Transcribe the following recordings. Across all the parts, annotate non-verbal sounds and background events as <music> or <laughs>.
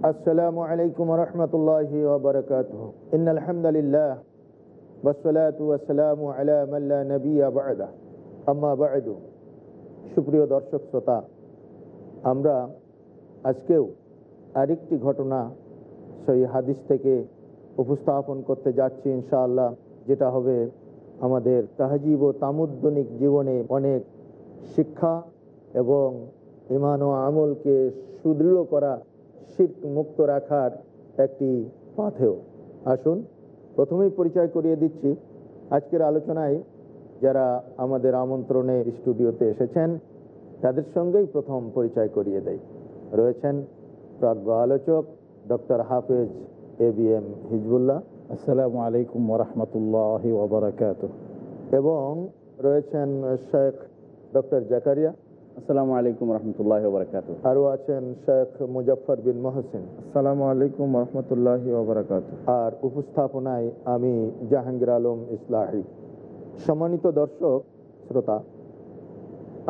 السلام عليكم ورحمة الله وبركاته إن الحمد لله والصلاة والسلام على من لا نبي بعده أما بعد সুপ্রিয় দর্শক শ্রোতা আমরা আজকেও আরেকটি ঘটনা সেই হাদিস থেকে উপস্থাপন করতে যাচ্ছি ইনশাআল্লাহ যেটা হবে আমাদের তাহজিব ও তামুদ্দনিক জীবনে অনেক শিক্ষা এবং ইমান ও আমলকে সুদৃঢ় করা শীত মুক্ত রাখার একটি পাথেও আসুন প্রথমেই পরিচয় করিয়ে দিচ্ছি। আজকের আলোচনায় যারা আমাদের আমন্ত্রণে স্টুডিওতে এসেছেন তাদের সঙ্গেই প্রথম পরিচয় করিয়ে দেয় রয়েছেন প্রাজ্ঞ আলোচক ডক্টর হাফেজ এ বি এম হিজবুল্লাহ। আসসালামু আলাইকুম ওরহমতুল্লাহ ওবরাকাত এবং রয়েছেন শেখ ডক্টর জাকারিয়া। আসসালামু আলাইকুম রহমতুল্লাহ আরও আছেন শেখ মুজফর বিন মহসিন। আসসালামু আলাইকুম রহমতুল্লাহি আর উপস্থাপনায় আমি জাহাঙ্গীর আলম ইসলাহি। সম্মানিত দর্শক শ্রোতা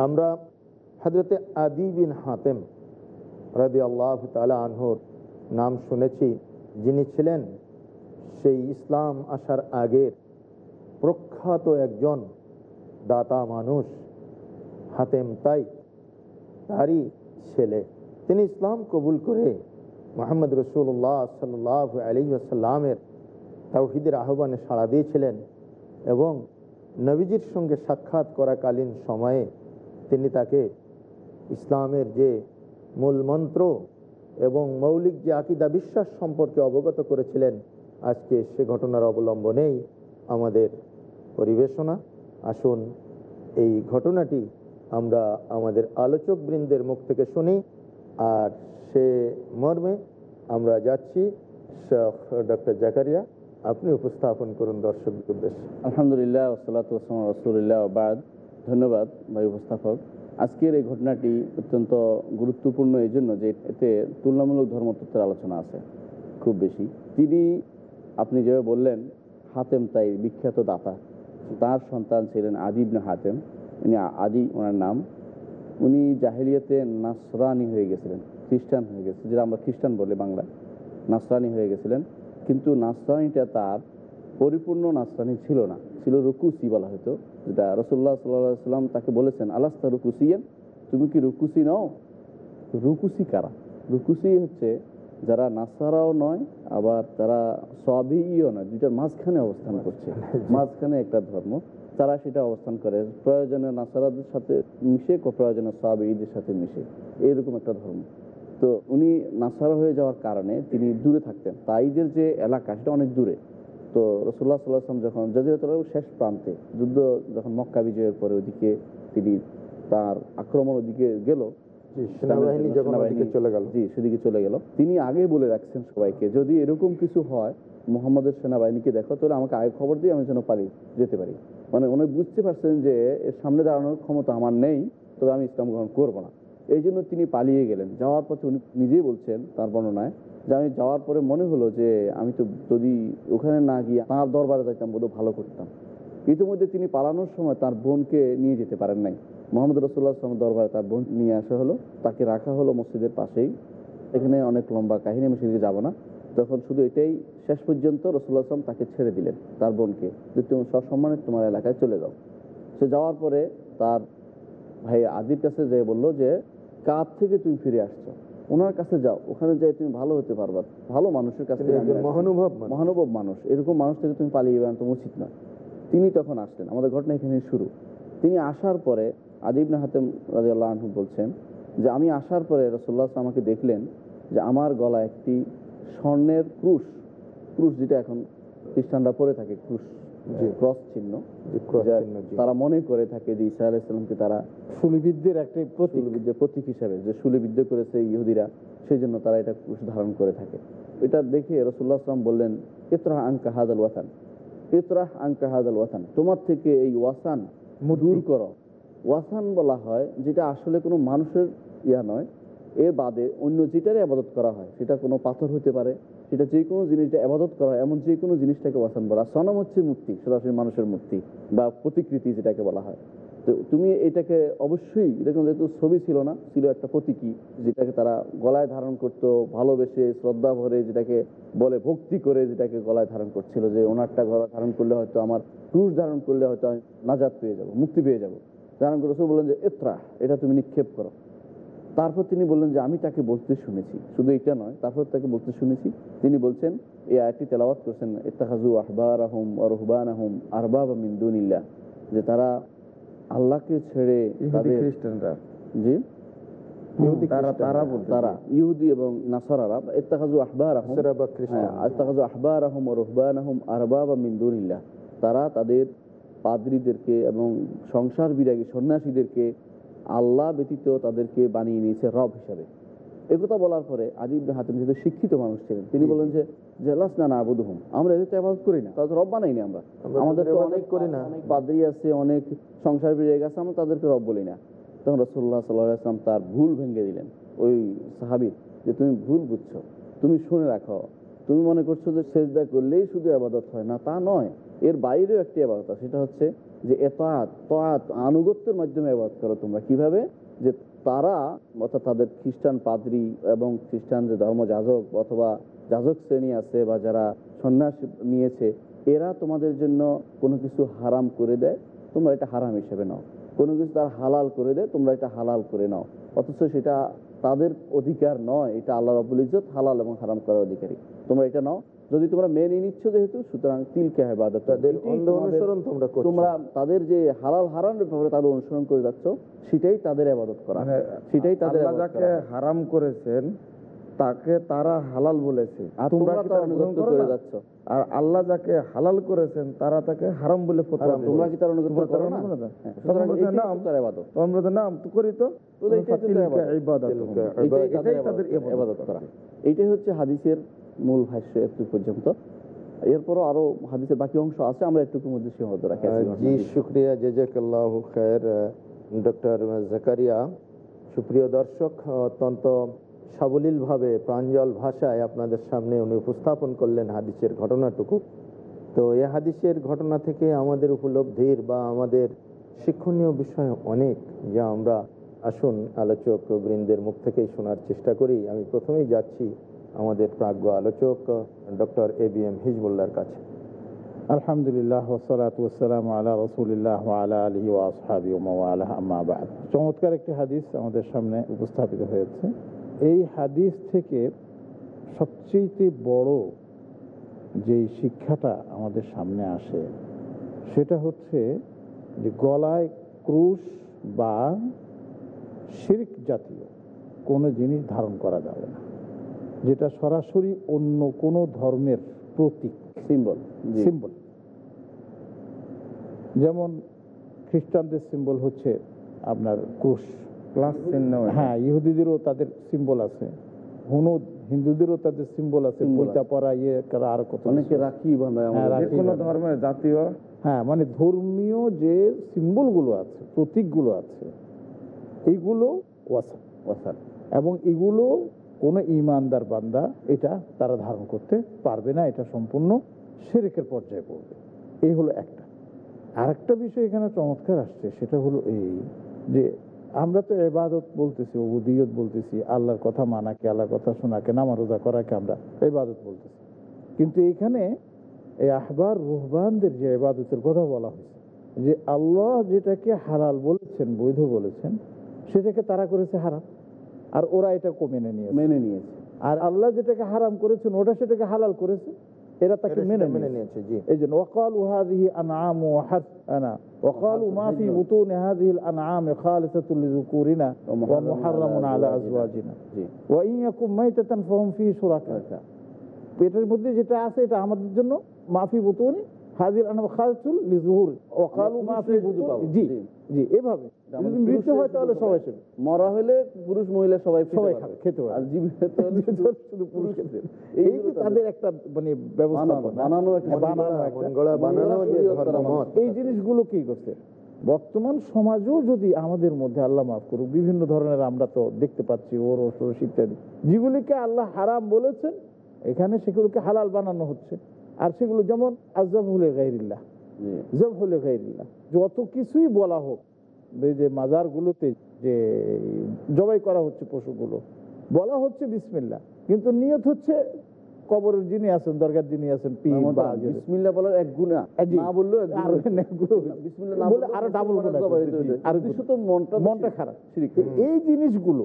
আমরা হজরতে আদি বিন হাতেম রাদি আল্লাহ তালা আনহুর নাম শুনেছি যিনি ছিলেন সেই ইসলাম আসার আগের প্রখ্যাত একজন দাতা মানুষ। হাতেম তাই তারই ছেলে। তিনি ইসলাম কবুল করে মোহাম্মদ রসুল্লাহ সাল্লাহ আলী আসাল্লামের তাওহিদের আহ্বানে সাড়া দিয়েছিলেন এবং নবীজির সঙ্গে সাক্ষাৎ করাকালীন সময়ে তিনি তাকে ইসলামের যে মূল মন্ত্র এবং মৌলিক যে আকিদা বিশ্বাস সম্পর্কে অবগত করেছিলেন, আজকে সে ঘটনার অবলম্বনেই আমাদের পরিবেশনা। আসুন, এই ঘটনাটি আমরা আমাদের আলোচক বৃন্দের মুখ থেকে শুনি, আর সে মর্মে আমরা যাচ্ছি। ডক্টর জাকারিয়া, আপনি উপস্থাপন করুন দর্শকদের উদ্দেশ্যে। আলহামদুলিল্লাহ, ওসালাত ওসলাম রসুলিল্লাহ বাদ। ধন্যবাদ ভাই উপস্থাপক। আজকের এই ঘটনাটি অত্যন্ত গুরুত্বপূর্ণ এই জন্য যে এতে তুলনামূলক ধর্মতত্ত্বের আলোচনা আছে, খুব বেশি। তিনি, আপনি যেভাবে বললেন, হাতেম তাই বিখ্যাত দাতা। তার সন্তান ছিলেন আদিবনে হাতেম। উনি আদি ওনার নাম। উনি জাহেলিয়াতে নাসরানি হয়ে গেছিলেন খ্রিস্টান হয়ে গেছে যেটা আমরা খ্রিস্টান বলে বাংলা নাসরানি হয়ে গেছিলেন। কিন্তু নাসরানিটা তার পরিপূর্ণ নাসরানি ছিল না ছিল রুকুসি বলা হতো যেটা রসুল্লাহ সাল্লাহ সাল্লাম তাকে বলেছেন আলাস্তা রুকুসিয়েন? তুমি কি রুকুসি নাও? রুকুসি কারা? রুকুসি হচ্ছে যারা নাসারাও নয় আবার তারা সবিও নয় দুইটার মাঝখানে অবস্থান করছে। মাঝখানে একটা ধর্ম। তারা সেটা অবস্থান করে। প্রয়োজনে নাসারাদের সাথে মিশে প্রয়োজনে সবিদের সাথে মিশে। এইরকম একটা ধর্ম। তো উনি নাসারা হয়ে যাওয়ার কারণে তিনি দূরে থাকতেন। তাইদের যে এলাকা সেটা অনেক দূরে। তো রসুল্লাহ সাল্লাহাম যখন জাজিরাতলার শেষ প্রান্তে যুদ্ধ যখন মক্কা বিজয়ের পরে ওদিকে তিনি তার আক্রমণ ওদিকে গেল জি সেদিকে চলে গেল। তিনি আগেই বলে রাখছেন সবাইকে যদি এরকম কিছু হয় মোহাম্মদের সেনাবাহিনীকে দেখো তাহলে আমাকে আগে খবর দিয়ে আমি যেন পারি যেতে পারি। মানে উনি বুঝতে পারছেন যে এর সামনে দাঁড়ানোর ক্ষমতা আমার নেই, তবে আমি ইসলাম গ্রহণ করব না। এই জন্য তিনি পালিয়ে গেলেন। যাওয়ার পথে উনি নিজেই বলছেন তার বর্ণনায় যে আমি যাওয়ার পরে মনে হলো যে আমি তো যদি ওখানে না গিয়ে তাঁর দরবারে যাইতাম বোধ ভালো করতাম। ইতিমধ্যে তিনি পালানোর সময় তার বোনকে নিয়ে যেতে পারেন নাই। মোহাম্মদ রসুল্লাহ আসলামের দরবারে তার বোন নিয়ে আসা হলো। তাকে রাখা হলো মসজিদের পাশেই। এখানে অনেক লম্বা কাহিনী, আমি সেদিকে যাব না। তখন শুধু এটাই শেষ পর্যন্ত রসুল্লাহ আসলাম তাকে ছেড়ে দিলেন তার বোনকে। যে তুমি সসম্মানে তোমার এলাকায় চলে যাও। সে যাওয়ার পরে তার ভাই আদির কাছে যে বলল যে কার থেকে তুমি ফিরে আসছো? ওনার কাছে যাও ওখানে যাই তুমি ভালো হতে পারবা। ভালো মানুষের কাছে মহানুভব মহানুভব মানুষ। এরকম মানুষ থেকে তুমি পালিয়ে বেড়ানো তো উচিত নয়। তিনি তখন আসলেন। আমাদের ঘটনা এখানে শুরু। তিনি আসার পরে আদিবনে হাতেম রাজি আল্লাহ আনহু বলছেন যে আমি আসার পরে রসোল্লা আসলাম আমাকে দেখলেন যে আমার গলা একটি স্বর্ণের ক্রুশ ক্রুশ যেটা এখন খ্রিস্টানরা পরে থাকে ক্রুশ জি। ক্রস চিহ্ন যা। তারা মনে করে থাকে যে ইসা আলাইসাল্লামকে তারা সুলিবিদ্যের একটি শুলবিদ্যা প্রতীক হিসাবে যে শুলিবিদ্য করেছে ইহুদিরা সেই জন্য তারা এটা ক্রুশ ধারণ করে থাকে এটা দেখে রসুল্লাহ আসলাম বললেন ইতরাহ আঙ্কা হাদাল ওয়াসান ইতরাহ আঙ্কা হাদাল ওয়াসান তোমার থেকে এই ওয়াসান দূর করো ওয়াসান বলা হয় যেটা আসলে কোনো মানুষের ইয়া নয় এর বাদে অন্য যেটারই আবাদত করা হয় সেটা কোনো পাথর হতে পারে সেটা যে কোনো জিনিসটা আবাদত করা, এমন যে কোনো জিনিসটাকে ওয়াসান বলা। সনম হচ্ছে মূর্তি সরাসরি মানুষের মূর্তি বা প্রতিকৃতি যেটাকে বলা হয়। তো তুমি এটাকে অবশ্যই এরকম যেহেতু ছবি ছিল না, ছিল একটা প্রতীকী যেটাকে তারা গলায় ধারণ করতো, ভালোবেসে, শ্রদ্ধা ভরে যেটাকে বলে, ভক্তি করে যেটাকে গলায় ধারণ করছিল যে ওনারটা গলা ধারণ করলে হয়তো আমার ক্রুশ ধারণ করলে হয়তো আমি নাজাদ পেয়ে যাব, মুক্তি পেয়ে যাব। ধারণ করে বললেন যে এত্রা এটা তুমি নিক্ষেপ করো। তারপর তিনি বললেন যে আমি তাকে বলতে শুনেছি। শুধু এটা নয় তারপর তাকে বলতে শুনেছি। তিনি বলছেন এই আয়টি তেলাওয়াত করছেন ইত্তাহাজু আহবার আহম রহবান আহম আরবাব মিন্দুনিল্লাহ যে তারা আল্লাহকে ছেড়ে তাদের খ্রিস্টানরা। জি? তারা ইহুদি এবং নাসারারা ইত্তাহাজু আহবার আহম। হ্যাঁ ইত্তাহাজু আহবার আহম রহবান আহম আরবাব মিন্দুনিল্লাহ তারা তাদের পাদ্রীদেরকে এবং সংসার বিরাগী সন্ন্যাসীদেরকে আল্লাহ ব্যতীত তাদেরকে বানিয়ে নিয়েছে রব হিসাবে। একথা বলার পরে আজিব হাতেম যেহেতু শিক্ষিত মানুষ ছিলেন তিনি বলেন যে জেলাস না না আবুদুহুম আমরা এদের তো আবাদ করি না। তাদের রব বানাইনি আমরা। আমাদের তো অনেক করি না। অনেক পাদ্রী আছে অনেক সংসার বিরাগ আছে আমরা তাদেরকে রব বলি না। তখন রসল্লাহ তার ভুল ভেঙে দিলেন। ওই সাহাবির যে তুমি ভুল বুঝছ তুমি শুনে রাখো। তুমি মনে করছ যে সেজদা করলেই শুধু আবাদত হয়। না তা নয় এর বাইরেও একটি আবাদত আছে সেটা হচ্ছে যে এতাত তাত আনুগত্যের মাধ্যমে আবাদত করো তোমরা। কীভাবে? যে তারা, অর্থাৎ তাদের খ্রিস্টান পাদ্রী এবং খ্রিস্টান যে ধর্মযাজক অথবা যাজক শ্রেণি আছে বা যারা সন্ন্যাস নিয়েছে, এরা তোমাদের জন্য কোনো কিছু হারাম করে দেয়, তোমরা এটা হারাম হিসেবে নাও। কোনো কিছু তার হালাল করে দেয়, তোমরা এটা হালাল করে নাও। অথচ সেটা তাদের অধিকার নয় এটা আল্লাহ রবুল ইজত হালাল এবং হারাম করার অধিকারী। তোমরা এটা নাও। যদি তোমরা মেনে নিচ্ছ যেহেতু সুতরাং তিলকে হেবাদত তোমরা তোমরা তাদের যে হালাল হারামের ব্যাপারে তাদের অনুসরণ করে যাচ্ছ সেটাই তাদের আবাদত করা। মানে সেটাই তাদের। হারাম করেছেন তাকে তারা হালাল বলেছে। আর তোমরা তোমরা কি তার তার অনুগত্য গ্রহণ করো করে যাচ্ছ? আর আল্লাহ যাকে হালাল করেছেন তারা তাকে হারাম বলে ফতোয়া তোমরা কি তার অনুগত্য করো না? অনুগত্য? হ্যাঁ, সুতরাং তার তো করি তো। এইটাই হচ্ছে হাদিসের মূল ভাষ্য একটু পর্যন্ত। এরপরও আরও হাদিসের বাকি অংশ আছে আমরা একটু মধ্যে সীমাবদ্ধ রাখি। জি শুক্রিয়া জেজাকাল্লাহ খায়ের ডক্টর জাকারিয়া সুপ্রিয় দর্শক অত্যন্ত সাবলীলভাবে প্রাঞ্জল ভাষায় আপনাদের সামনে উনি উপস্থাপন করলেন হাদিসের ঘটনাটুকু। তো এই হাদিসের ঘটনা থেকে আমাদের উপলব্ধির বা আমাদের শিক্ষণীয় বিষয় অনেক যা আমরা আসুন আলোচক বৃন্দের মুখ থেকেই শোনার চেষ্টা করি। আমি প্রথমেই যাচ্ছি আমাদের প্রাজ্ঞ আলোচক ডক্টর এ বি এম হিজবুল্লার কাছে। আলহামদুলিল্লাহ আলা চমৎকার একটি হাদিস আমাদের সামনে উপস্থাপিত হয়েছে। এই হাদিস থেকে সবচেয়ে বড় যেই শিক্ষাটা আমাদের সামনে আসে সেটা হচ্ছে যে গলায় ক্রুশ বা শিরিক জাতীয় কোনো জিনিস ধারণ করা যাবে না যেটা সরাসরি অন্য কোনো ধর্মের প্রতীক সিম্বল সিম্বল যেমন খ্রিস্টানদের সিম্বল হচ্ছে আপনার ক্রুশ। প্লাস চিহ্ন হ্যাঁ ইহুদিদেরও তাদের সিম্বল আছে। হুনুদ হিন্দুদেরও তাদের সিম্বল আছে। পৈতা পরা ইয়ে আর কত অনেকে রাখি বাঁধায় হ্যাঁ, কোনো ধর্মের জাতীয়। হ্যাঁ মানে ধর্মীয় যে সিম্বলগুলো আছে প্রতীকগুলো আছে এইগুলো ওয়াসা। ওয়াসান। এবং এগুলো কোনো ইমানদার বান্দা এটা তারা ধারণ করতে পারবে না এটা সম্পূর্ণ সেরেকের পর্যায়ে পড়বে। এই হলো একটা। আরেকটা বিষয় এখানে চমৎকার আসছে সেটা হলো এই যে আমরা তো এবাদত বলতেছি উদিয়ত বলতেছি আল্লাহর কথা মানাকে আল্লাহর কথা শোনাকে নামা রোজা করাকে আমরা এবাদত বলতেছি। কিন্তু এখানে এই আহবার রুহবানদের যে এবাদতের কথা বলা হয়েছে যে আল্লাহ যেটাকে হালাল বলেছেন বৈধ বলেছেন সেটাকে তারা করেছে হারাম। আর ওরা এটা মেনে নিয়ে মেনে নিয়েছে। আর আল্লাহ যেটাকে হারাম করেছেন ওটা সেটাকে হালাল করেছে। এরা তাকে এরা মেনে সেটা মেনে নিয়েছে নিয়েছে জি এই জন্য ওয়াকালু হাদিহি আনআমু হাসানা ওয়াকালু মা ফি বুতুনি হাদিহিল আনআম খালিসাতুল লিযুকুরিনা ওয়া মুহাররামুন আলা আজওয়াজিনা জি ওয়া ইন ইয়াকুম মাইতাতান ফাহুম ফি শুরাকা পেটের মধ্যে যেটা আছে এটা আমাদের জন্য মাফি বুতুনি হাজির ওয়াকালু মা ফি পাবো। জি জি। এভাবে। যদি মৃত্যু হয় তাহলে সবাই। শুনে মরা হলে পুরুষ মহিলা সবাই সবাই খাবে খেতে পারবে। আর জীবিত <laughs> শুধু- পুরুষ খেতে এই যে তাদের একটা মানে ব্যবস্থা বানানো- একটা- বানানো এই জিনিসগুলো কি করছে? বর্তমান সমাজও যদি আমাদের মধ্যে আল্লাহ মাফ করুক বিভিন্ন ধরনের আমরা তো দেখতে পাচ্ছি ওর ওষুধ ইত্যাদি। যেগুলিকে আল্লাহ হারাম বলেছেন এখানে সেগুলোকে হালাল বানানো হচ্ছে। আর সেগুলো যেমন গাইরিল্লাহ। গাইরিল্লাহ যত কিছুই বলা হোক যে মাজারগুলোতে যে জবাই করা হচ্ছে পশুগুলো বলা হচ্ছে বিসমিল্লাহ। কিন্তু নিয়ত হচ্ছে কবরের যিনি আছেন দরগার যিনি আছেন বলার এক গুণা। না আরও ডাবল। আরও তো মনটা মনটা খারাপ। এই জিনিসগুলো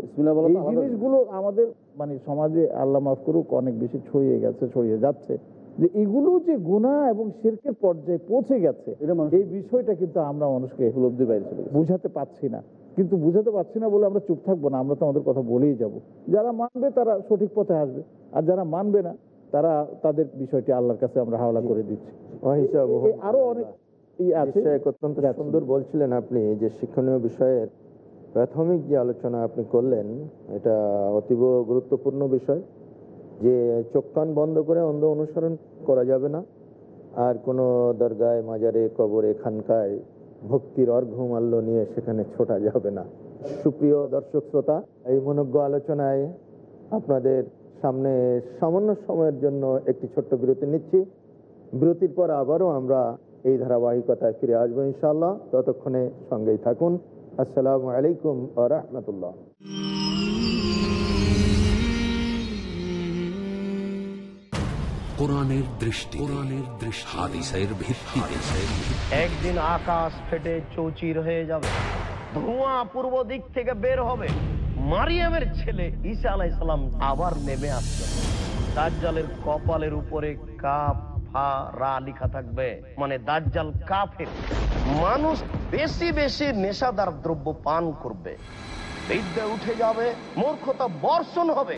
এই জিনিসগুলো আমাদের মানে সমাজে আল্লাহ মাফ করুক অনেক বেশি ছড়িয়ে গেছে ছড়িয়ে যাচ্ছে। যে এগুলো যে গুণা এবং শিরকের পর্যায়ে পৌঁছে গেছে এই বিষয়টা কিন্তু আমরা মানুষকে উপলব্ধির বাইরে চলে বুঝাতে পারছি না। কিন্তু বুঝাতে পারছি না বলে আমরা চুপ থাকব না আমরা তো আমাদের কথা বলেই যাব। যারা মানবে তারা সঠিক পথে আসবে আর যারা মানবে না তারা তাদের বিষয়টি আল্লাহর কাছে আমরা হাওলা করে দিচ্ছি। আরও অনেক অত্যন্ত সুন্দর বলছিলেন আপনি যে শিক্ষণীয় বিষয়ের প্রাথমিক যে আলোচনা আপনি করলেন এটা অতীব গুরুত্বপূর্ণ বিষয়। যে চোখ কান বন্ধ করে অন্ধ অনুসরণ করা যাবে না। আর কোনো দরগায়, মাজারে, কবরে, খানকায় ভক্তির অর্ঘমাল্য নিয়ে সেখানে ছোটা যাবে না। সুপ্রিয় দর্শক শ্রোতা, এই মনজ্ঞ আলোচনায় আপনাদের সামনে সামান্য সময়ের জন্য একটি ছোট্ট বিরতি নিচ্ছি। বিরতির পর আবারও আমরা এই ধারাবাহিকতায় ফিরে আসব ইনশাল্লাহ ততক্ষণে সঙ্গেই থাকুন। আসসালামু আলাইকুম আ রহমতুল্লাহ। দৃষ্টি একদিন আকাশ ফেটে চৌচির হয়ে যাবে, ধোঁয়া পূর্ব দিক থেকে বের হবে, মারিয়ামের ছেলে ঈসা আবার নেমে আসবে। দাজ্জালের কপালের উপরে লিখা থাকবে মানে দাজ্জাল কাফের। মানুষ বেশি বেশি নেশাদার দ্রব্য পান করবে, বিদ্যা উঠে যাবে, মূর্খতা বর্ষণ হবে।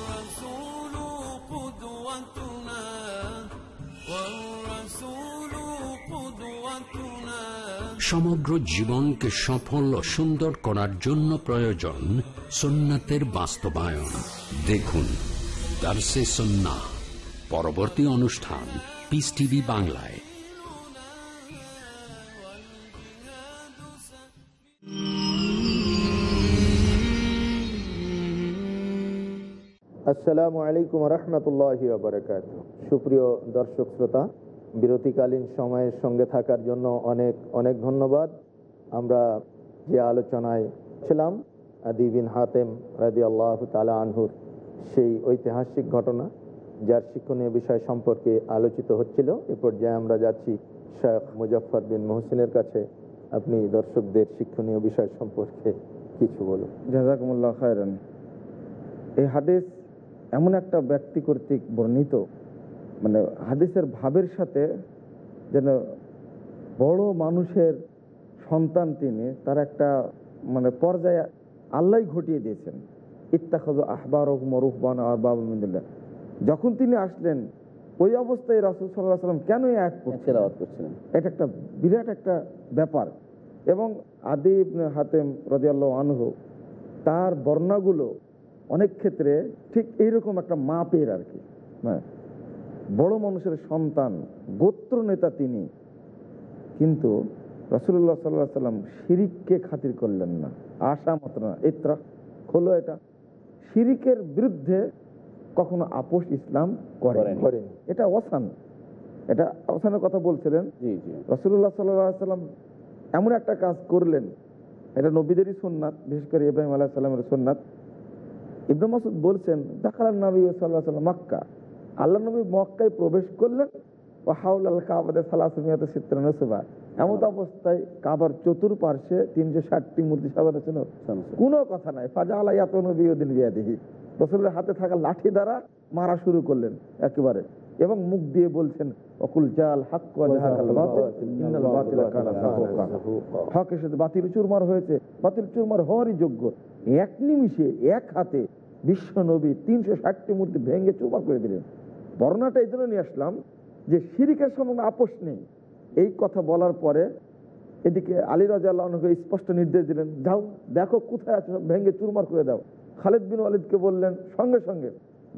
সমগ্র জীবনকে সফল ও সুন্দর করার জন্য প্রয়োজন সুন্নাতের বাস্তবায়ন। দেখুন, দার্সে সন্না, পরবর্তী অনুষ্ঠান পিস টিভি বাংলায়। আসসালামু আলাইকুম রহমতুল্লাহ সুপ্রিয় দর্শক, শ্রোতা বিরতিকালীন সময়ের সঙ্গে থাকার জন্য অনেক অনেক ধন্যবাদ। আমরা যে আলোচনায় ছিলাম, আদি বিন হাতেম রাজি আল্লাহ তালা আনহুর সেই ঐতিহাসিক ঘটনা, যার শিক্ষণীয় বিষয় সম্পর্কে আলোচিত হচ্ছিল, এ পর্যায়ে আমরা যাচ্ছি শেখ মুজফর বিন মোহসিনের কাছে। আপনি দর্শকদের শিক্ষণীয় বিষয় সম্পর্কে কিছু বলুন। জাজাকুমুল্লাহ খায়রান। এই হাদিস এমন একটা ব্যক্তি কর্তৃক বর্ণিত মানে হাদিসের ভাবের সাথে যেন বড় মানুষের সন্তান তিনি তার একটা মানে পর্যায়ে আল্লাহ ঘটিয়ে দিয়েছেন। ইত্তাখাজ আহবার মরুফবান আর বাবুল্লাহ যখন তিনি আসলেন ওই অবস্থায় রাসুল সাল্লাহ সাল্লাম কেন এক করছিলেন? এটা একটা বিরাট একটা ব্যাপার। এবং আদি ইবনে হাতেম রাজিয়াল্লাহ আনহু তার বর্ণাগুলো অনেক ক্ষেত্রে ঠিক এইরকম একটা মাপের আর কি। হ্যাঁ। বড় মানুষের সন্তান গোত্র নেতা তিনি। কিন্তু রসুল্লাহ সাল্লাহ সাল্লাম শিরিককে খাতির করলেন না। আশা মাত্র না। ইত্রা খোলো এটা। শিরিকের বিরুদ্ধে কখনো আপোষ ইসলাম করে করেনি। এটা অসান। এটা অসানের কথা বলছিলেন। জি জি। রসুল্লাহ সাল্লাম এমন একটা কাজ করলেন। এটা নবীদেরই সোননাথ বিশেষ করে ইব্রাহিম আলাহ সাল্লামের সোননাথ ইব্রাহিম মাসুদ বলছেন দেখালেন নবী সাল্লাহ সাল্লাম মক্কা। আল্লাহ নবী মক্কায় প্রবেশ করলেন। ও হাউল আল কাবাদের সালাসমিয়াতে চিত্র নসুবা। এমন অবস্থায় কাবার চতুর্পার্শ্বে তিনশো ষাটটি মূর্তি সাজানো ছিল। কোনো কথা নাই। ফাজা আল্লাহ এত নবী ওদিন বিয়াদিহি। রসুলের হাতে থাকা লাঠি দ্বারা মারা শুরু করলেন একেবারে। এবং মুখ দিয়ে বলছেন অকুল জাল হকের সাথে বাতিল চুরমার হয়েছে। বাতিল চুরমার হওয়ারই যোগ্য। এক নিমিষে এক হাতে বিশ্ব নবী তিনশো ষাটটি মূর্তি ভেঙে চুরমার করে দিলেন। বর্ণাটা এই জন্য নিয়ে আসলাম যে সিরিকের সম্বন্ধে আপোষ নেই। এই কথা বলার পরে এদিকে আলী রাজাকে স্পষ্ট নির্দেশ দিলেন যাও দেখো কোথায় আছে ভেঙে চুরমার করে দাও। খালেদ বিন ওয়ালিদকে বললেন সঙ্গে সঙ্গে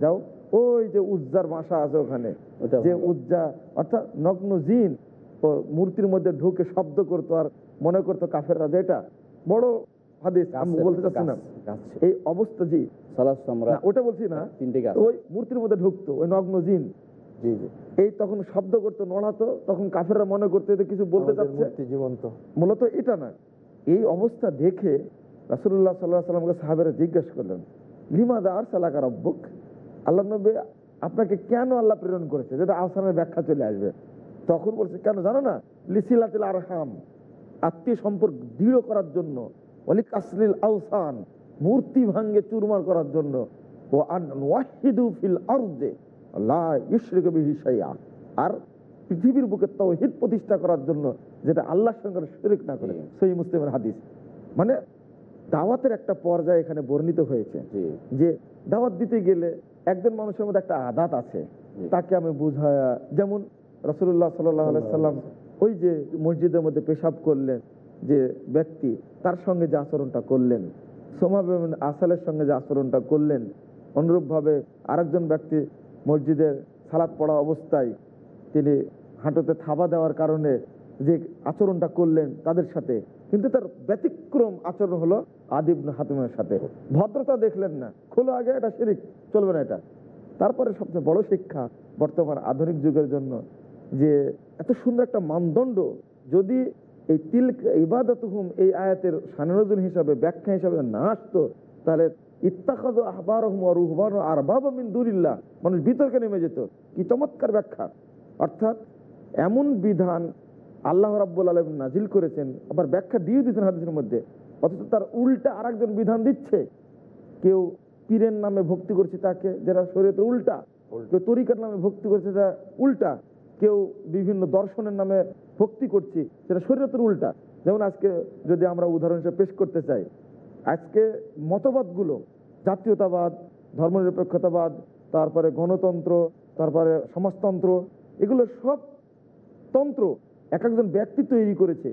যাও। ওই যে উজ্জার বাসা আছে ওখানে যে উজ্জা অর্থাৎ নগ্ন জিন ও মূর্তির মধ্যে ঢুকে শব্দ করতো আর মনে করতো কাফেররা যেটা বড় হাদিস আমি বলতে চাচ্ছি না। এই অবস্থা জি সালাস আমরা না, ওটা বলছি না তিনটে গাছ। ওই মূর্তির মধ্যে ঢুকতো ওই নগ্ন জিন। জি জি। এই তখন শব্দ করতো নড়াতো তখন কাফেররা মনে করতো কিছু বলতে চাচ্ছে। জীবন্ত। মূলত এটা না। এই অবস্থা দেখে রাসুল্লাহ সাল্লাহ সাল্লামকে সাহাবেরা জিজ্ঞেস করলেন লিমাদা আর সালাকা রব্বুক? আল্লাহ নবী আপনাকে কেন আল্লাহ প্রেরণ করেছে? যেটা আহসানের ব্যাখ্যা চলে আসবে। তখন বলছে কেন জানো না? লিসিলাতিল আরহাম আত্মীয় সম্পর্ক দৃঢ় করার জন্য অলিক আসলিল আউসান মূর্তি ভাঙ্গে চুরমার করার জন্য। ও আন ওয়াহিদু ফিল আরদে লা ইশরিকু বিহি শাইআ। আর পৃথিবীর বুকে তৌহিদ প্রতিষ্ঠা করার জন্য যেটা আল্লাহর সঙ্গে শরীক না করে। সহি মুসলিমের হাদিস। মানে দাওয়াতের একটা পর্যায়ে এখানে বর্ণিত হয়েছে যে দাওয়াত দিতে গেলে একজন মানুষের মধ্যে একটা আদাত আছে। তাকে আমি বুঝায়া যেমন রসুল্লাহ সাল্লাম ওই যে মসজিদের মধ্যে পেশাব করলেন যে ব্যক্তি তার সঙ্গে যে আচরণটা করলেন, সোমা বেগম আসালের সঙ্গে যে আচরণটা করলেন, অনুরূপভাবে আরেকজন ব্যক্তি মসজিদের সালাদ পড়া অবস্থায় তিনি হাঁটুতে থাবা দেওয়ার কারণে যে আচরণটা করলেন তাদের সাথে, কিন্তু তার ব্যতিক্রম আচরণ হলো আদিব হাতিমের সাথে। ভদ্রতা দেখলেন না, খোলো আগে, এটা শিরিক, চলবে না এটা। তারপরে সবচেয়ে বড় শিক্ষা বর্তমান আধুনিক যুগের জন্য যে এত সুন্দর একটা মানদণ্ড, যদি এই তিল ইবাদত হুম এই আয়াতের সানরজুল হিসাবে ব্যাখ্যা হিসাবে না আসতো তাহলে ইত্তাখাদ আহবার রুহবান আর বাবা মিন দুরিল্লাহ মানুষ বিতর্কে নেমে যেত। কি চমৎকার ব্যাখ্যা। অর্থাৎ এমন বিধান আল্লাহ রাব্বুল আলম নাজিল করেছেন আবার ব্যাখ্যা দিয়ে দিয়েছেন হাদিসের মধ্যে অথচ তার উল্টা আরেকজন বিধান দিচ্ছে। কেউ পীরের নামে ভক্তি করছে তাকে যারা শরীয়তের উল্টা। কেউ তরিকার নামে ভক্তি করছে যা উল্টা। কেউ বিভিন্ন দর্শনের নামে ভক্তি করছি, সেটা শরীয়তের উল্টা। যেমন আজকে যদি আমরা উদাহরণ হিসেবে পেশ করতে চাই, আজকে মতবাদগুলো, জাতীয়তাবাদ, ধর্মনিরপেক্ষতাবাদ, তারপরে গণতন্ত্র, তারপরে সমাজতন্ত্র, এগুলো সব তন্ত্র এক একজন ব্যক্তি তৈরি করেছে।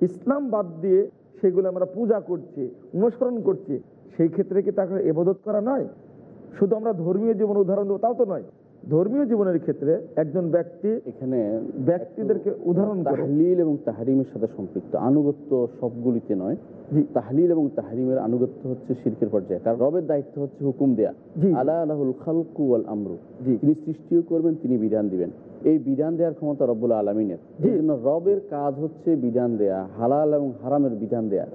ইসলাম বাদ দিয়ে সেগুলো আমরা পূজা করছি, অনুসরণ করছি, সেই ক্ষেত্রে কি তাকে এবাদত করা নয়? শুধু আমরা ধর্মীয় জীবন উদাহরণ দেবো, তাও তো নয়। ধর্মীয় জীবনের ক্ষেত্রে একজন ব্যক্তি এখানে ব্যক্তিদেরকে উদাহরণ তাহলিল এবং তাহরিমের সাথে সম্পৃক্ত। আনুগত্য সবগুলিতে নয়। জি। তাহলিল এবং তাহরিমের আনুগত্য হচ্ছে শিরকের পর্যায়ে। কারণ রবের দায়িত্ব হচ্ছে হুকুম দেয়া। জি। আলা আলাহুল খালকু ওয়াল আমরু। জি। তিনি সৃষ্টিও করবেন তিনি বিধান দিবেন। এই বিধান দেওয়ার ক্ষমতা রব্বুল আলমিনের। এই জন্য রবের কাজ হচ্ছে বিধান দেয়া হালাল এবং হারামের বিধান দেয়া।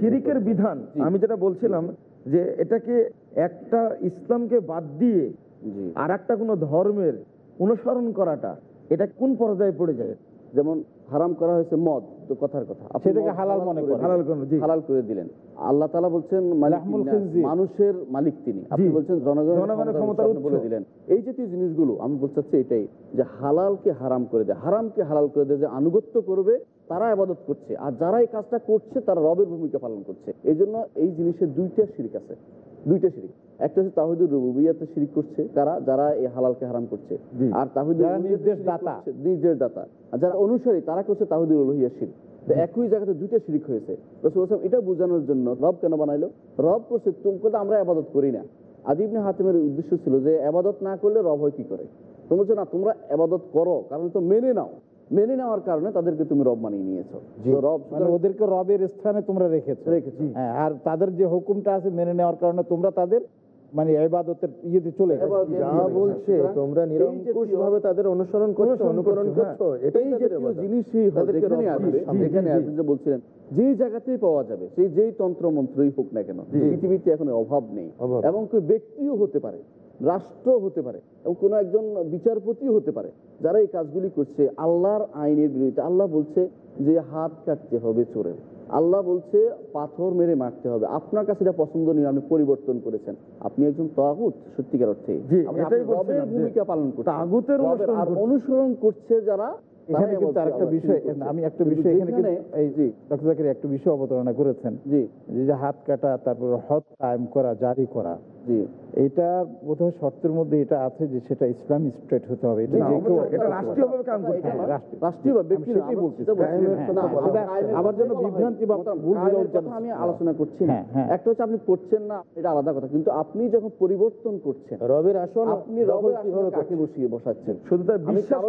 শিরিকের বিধান। আমি যেটা বলছিলাম যে এটাকে একটা ইসলামকে বাদ দিয়ে আর একটা কোনো ধর্মের অনুসরণ করাটা এটা কোন পর্যায়ে পড়ে যায়? যেমন হারাম করা হয়েছে মদ তো কথার কথা। সেটাকে হালাল মনে করে হালাল করুন, জি। হালাল করে দিলেন। আল্লাহ তালা বলছেন। মানুষের মালিক তিনি। আপনি বলছেন জনগণের আপনি বলে দিলেন। এই জাতীয় জিনিসগুলো আমি বলতে চাচ্ছি এটাই যে হালালকে হারাম করে দেয়। হারামকে হালাল করে দেয় যে আনুগত্য করবে তারা আবাদত করছে। আর যারা এই কাজটা করছে তারা রবের ভূমিকা পালন করছে। এই জন্য এই জিনিসের দুইটা শিরিক আছে। দুইটা শিরিক। একটা হচ্ছে তাহিদুর রুবিয়াতে শিরিক করছে কারা? যারা এই হালালকে হারাম করছে। আর তাহিদুর নির্দেশ দাতা। নির্দেশ দাতা আর যারা অনুসারী তারা করছে তাহিদুর উলুহিয়া শিরিক। একই জায়গাতে দুইটা শিরিক হয়েছে। রসুল আসলাম এটা বোঝানোর জন্য রব কেন বানাইলো? রব করছে তোমাকে তো আমরা আবাদত করি না। আদিবনে হাতিমের উদ্দেশ্য ছিল যে আবাদত না করলে রব হয় কি করে? তোমরা বলছো না তোমরা আবাদত করো কারণ তো মেনে নাও। মেনে নেওয়ার কারণে তাদেরকে তুমি রব মানিয়ে নিয়েছো। রব মানে ওদেরকে রবের স্থানে তোমরা রেখেছো। রেখেছি। হ্যাঁ আর তাদের যে হুকুমটা আছে মেনে নেওয়ার কারণে তোমরা তাদের মানে ইবাদতের ইয়েতে চলে যা বলছে তোমরা নিরঙ্কুশ তাদের অনুসরণ করছ অনুকরণ করছ এটাই জাতীয় জিনিসই যেখানে আসবে যেখানে আসবে যে বলছিলেন যেই জায়গাতেই পাওয়া যাবে সেই যেই তন্ত্র মন্ত্রই হোক না কেন পৃথিবীতে এখন অভাব নেই এবং ব্যক্তিও হতে পারে। রাষ্ট্র হতে পারে এবং কোনো একজন বিচারপতিও হতে পারে যারা এই কাজগুলি করছে। আল্লাহর আইনের বিরুদ্ধে আল্লাহ বলছে যে হাত কাটতে হবে চোরের। আল্লাহ বলছে পাথর মেরে মারতে হবে। আপনার কাছে এটা পছন্দনীয় আপনি পরিবর্তন করেছেন। আপনি একজন তাগুত সত্যিকার অর্থে। ভূমিকা পালন করছেন। অনুসরণ করছে। যারা এখানে কিন্তু আরেকটা বিষয় আমি একটা বিষয় এখানে এই জি। ডক্টর জাকির একটা বিষয় অবতারণা করেছেন। জি। যে যে হাত কাটা তারপর হদ কায়েম করা জারি করা। জি। এটা বোধহয় শর্তের মধ্যে এটা আছে যে সেটা ইসলাম স্ট্রেট হতে হবে। এটা যে কেউ- হ্যাঁ, আবার যেন বিভ্রান্তি বা ভুল বোঝাবুঝি কথা আমি আলোচনা করছি না। হ্যাঁ, হ্যাঁ। একটা হচ্ছে আপনি করছেন না এটা আলাদা কথা। কিন্তু আপনি যখন পরিবর্তন করছেন রবের আসন আপনি রবের কীভাবে কাকে বসিয়ে বসাচ্ছেন? শুধু তার বিশ্বাস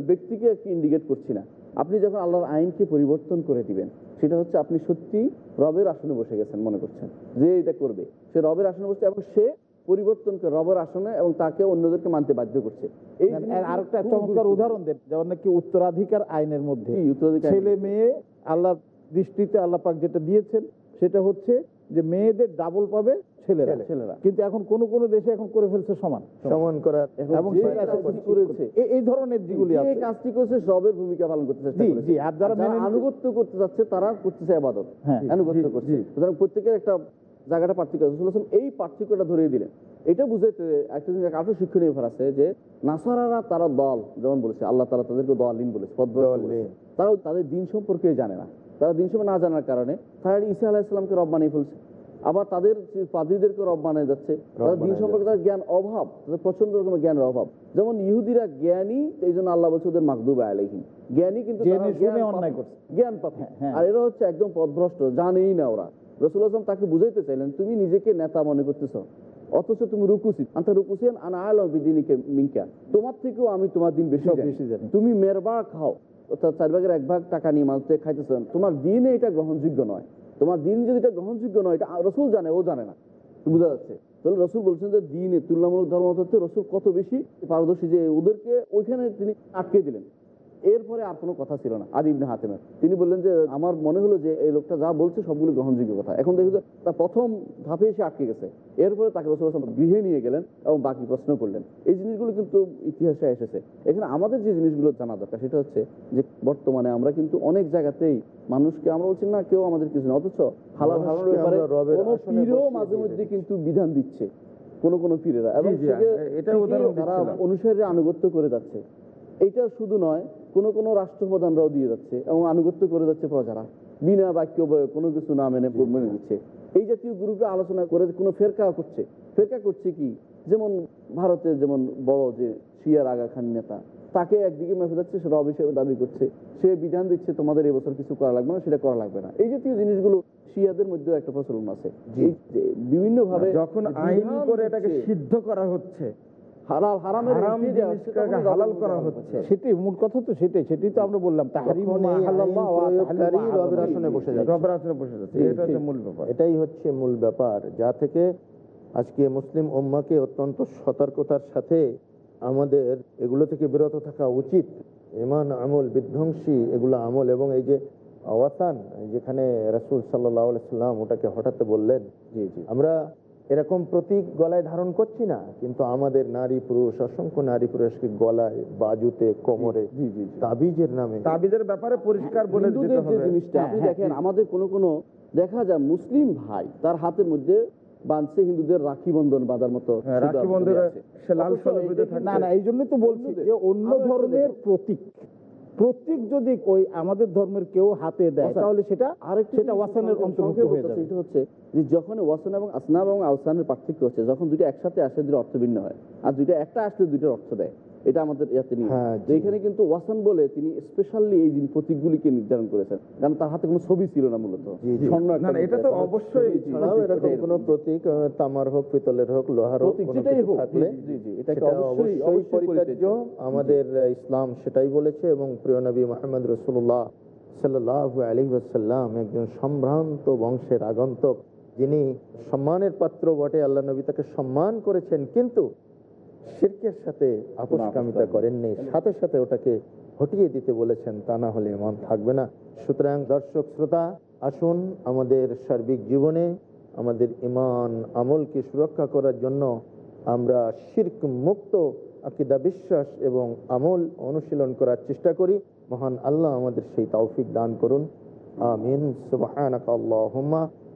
ব্যক্তিকে কি ইন্ডিকেট করছি না। আপনি যখন আল্লাহর আইনকে পরিবর্তন করে দিবেন সেটা হচ্ছে আপনি সত্যি রবের আসনে বসে গেছেন মনে করছেন যে এটা করবে। সে রবের আসনে বসছে এবং সে পরিবর্তন করে রবের আসনে এবং তাকে অন্যদেরকে মানতে বাধ্য করছে। এই আরেকটা চমৎকার উদাহরণ দেন যেমন নাকি উত্তরাধিকার আইনের মধ্যে। ছেলে মেয়ে আল্লাহর দৃষ্টিতে আল্লাহ পাক যেটা দিয়েছেন সেটা হচ্ছে যে মেয়েদের ডাবল পাবে ছেলেরা। ছেলেরা। কিন্তু এখন কোন কোন দেশে এখন করে ফেলছে সমান। সমান করার এবং করেছে এই- ধরনের যেগুলি আছে কাজটি করছে রবের ভূমিকা পালন করতে চেষ্টা জি, জি, আর যারা আনুগত্য করতে যাচ্ছে তারা করতেছে আবাদত হ্যাঁ, আনুগত্য করছে। সুতরাং প্রত্যেকের একটা জায়গাটা পার্থক্য আছে। এই পার্থক্যটা ধরিয়ে দিলেন। এটা বুঝাইতে একটা জিনিস আরও শিক্ষণীয় ব্যাপার আছে যে নাসারারা তারা দল যেমন বলেছে আল্লাহ তারা তাদেরকে দলিন বলেছে। তারাও তাদের দিন সম্পর্কে জানে না। তারা দিন সম্পর্কে না জানার কারণে তারা ঈসা আলাহ ইসলামকে রব বানিয়ে ফেলছে। আবার তাদের পাদ্রীদেরকে রব বানিয়ে যাচ্ছে তাদের দিন সম্পর্কে তাদের জ্ঞান অভাব তাদের প্রচণ্ড রকমের জ্ঞানের অভাব। যেমন ইহুদিরা জ্ঞানী এই জন্য আল্লাহ বলছে ওদের মাকদুবে আলাইহিম। জ্ঞানী কিন্তু জ্ঞান। জ্ঞান পাপী। হ্যাঁ। আর এরা হচ্ছে একদম পদভ্রষ্ট জানেই না ওরা। রসুল আসলাম তাকে বুঝাইতে চাইলেন তুমি নিজেকে নেতা মনে করতেছ অথচ তুমি রুকুসি আন্তা রুকুসিয়ান আনা আলম বিদিনিকে মিঙ্কা তোমার থেকেও আমি তোমার দিন বেশি জানি। তুমি মেরবা খাও অর্থাৎ চার ভাগের এক ভাগ টাকা নিয়ে মানুষ খাইতেছেন তোমার দিনে এটা গ্রহণযোগ্য নয়। তোমার দিন যদি এটা গ্রহণযোগ্য নয়, এটা রসুল জানে, ও জানে না। বুঝা যাচ্ছে। তাহলে রসুল বলছেন যে দিনে তুলনামূলক ধর্ম হচ্ছে রসুল কত বেশি পারদর্শী যে ওদেরকে ওইখানে তিনি আটকে দিলেন। এরপরে আর কোনো কথা ছিল না আদি ইবনে হাতেমের। তিনি বললেন যে আমার মনে হলো যে এই লোকটা যা বলছে সবগুলো গ্রহণযোগ্য কথা। এখন দেখি তার প্রথম ধাপে এসে আটকে গেছে। এরপরে তাকে রসুল গৃহে নিয়ে গেলেন এবং বাকি প্রশ্ন করলেন। এই জিনিসগুলো কিন্তু ইতিহাসে এসেছে। এখানে আমাদের যে জিনিসগুলো জানা দরকার সেটা হচ্ছে যে বর্তমানে আমরা কিন্তু অনেক জায়গাতেই মানুষকে আমরা বলছি না কেউ আমাদের কিছু না। অথচ হালাল হারানোর ব্যাপারে কোনো পীরও মাঝে মধ্যে কিন্তু বিধান দিচ্ছে কোন কোন পীরেরা। এবং দিচ্ছিলাম। আনুগত্য করে যাচ্ছে। এটা শুধু নয় কোন কোন রাষ্ট্রপ্রধানরাও দিয়ে যাচ্ছে এবং আনুগত্য করে যাচ্ছে প্রজারা। বিনা বাক্য বয়ে কোনো কিছু না মেনে মেনে নিচ্ছে। এই জাতীয় গ্রুপে আলোচনা করে কোনো ফেরকা করছে। ফেরকা করছে কি? যেমন ভারতের যেমন বড় যে শিয়ার আগা খান নেতা তাকে একদিকে মেপে যাচ্ছে সে রব দাবি করছে। সে বিধান দিচ্ছে তোমাদের এবছর কিছু করা লাগবে না সেটা করা লাগবে না। এই জাতীয় জিনিসগুলো শিয়াদের মধ্যেও একটা প্রচলন আছে। বিভিন্ন ভাবে যখন আইন করে এটাকে সিদ্ধ করা হচ্ছে হালাল হারামের হালাল করা হচ্ছে। সেটাই মূল কথা তো সেটাই সেটাই তো আমরা বললাম। বসে যাচ্ছে। এটা হচ্ছে মূল ব্যাপার। এটাই হচ্ছে মূল ব্যাপার। যা থেকে আজকে মুসলিম উম্মাকে অত্যন্ত সতর্কতার সাথে আমাদের এগুলো থেকে বিরত থাকা উচিত। ইমান আমল বিধ্বংসী এগুলো আমল এবং এই যে আওয়াসান যেখানে রাসুল সাল্লাহ সাল্লাম ওটাকে হঠাৎ বললেন জি জি। আমরা এরকম প্রতীক গলায় ধারণ করছি না কিন্তু আমাদের নারী পুরুষ অসংখ্য নারী পুরুষকে গলায় বাজুতে কোমরে তাবিজের নামে। তাবিদের ব্যাপারে পরিষ্কার বলে জিনিসটা আপনি হ্যাঁ, দেখেন আমাদের কোনো কোনো দেখা যায় মুসলিম ভাই তার হাতের মধ্যে বাঁধছে হিন্দুদের রাখি বন্ধন বাঁধার মতো হ্যাঁ, রাখি বন্ধনে। না না এই জন্যই তো বলছি যে অন্য ধর্মের প্রতীক। প্রতীক যদি কই আমাদের ধর্মের কেউ হাতে দেয় তাহলে সেটা আরেকটা সেটা জিনিস ওয়াসানের সংক্ষেপে অন্তর্ভুক্ত হয়ে যাবে। সেটা হচ্ছে যে যখন ওয়াসান এবং আসনাব এবং আওসানের পার্থক্য হচ্ছে যখন দুইটা একসাথে আসে দুটো অর্থ ভিন্ন হয়। আর দুইটা একটা আসলে দুইটার অর্থ দেয়। এটা আমাদের ইয়াতে নিয়ে। হ্যাঁ, জি। কিন্তু ওয়াসান বলে তিনি স্পেশালি এই জিনিস প্রতীকগুলিকে নির্ধারণ করেছেন। কারণ তার হাতে কোনো ছবি ছিল না মূলত। এটা তো অবশ্যই এছাড়াও এরকম কোনো প্রতীক তামার হোক পিতলের হোক লোহার হোক যেটাই হোক, থাকলে জি, জি, জি, এটাকে সেটা অবশ্যই- পরিত্যাজ্য। আমাদের ইসলাম সেটাই বলেছে এবং প্রিয় নবী মোহাম্মদ রসুল্লাহ সাল্লাহ আলী সাল্লাম একজন সম্ভ্রান্ত বংশের আগন্তক। যিনি সম্মানের পাত্র বটে আল্লাহ নবী তাকে সম্মান করেছেন। কিন্তু শিরকের সাথে আপোষকামিতা করেননি। সাথে সাথে ওটাকে হটিয়ে দিতে বলেছেন তা না হলে ইমান থাকবে না। সুতরাং দর্শক শ্রোতা আসুন আমাদের সার্বিক জীবনে আমাদের ইমান আমলকে সুরক্ষা করার জন্য আমরা শির্ক মুক্ত আকিদা বিশ্বাস এবং আমল অনুশীলন করার চেষ্টা করি। মহান আল্লাহ আমাদের সেই তৌফিক দান করুন। আমিন। আল্লাহুম্মা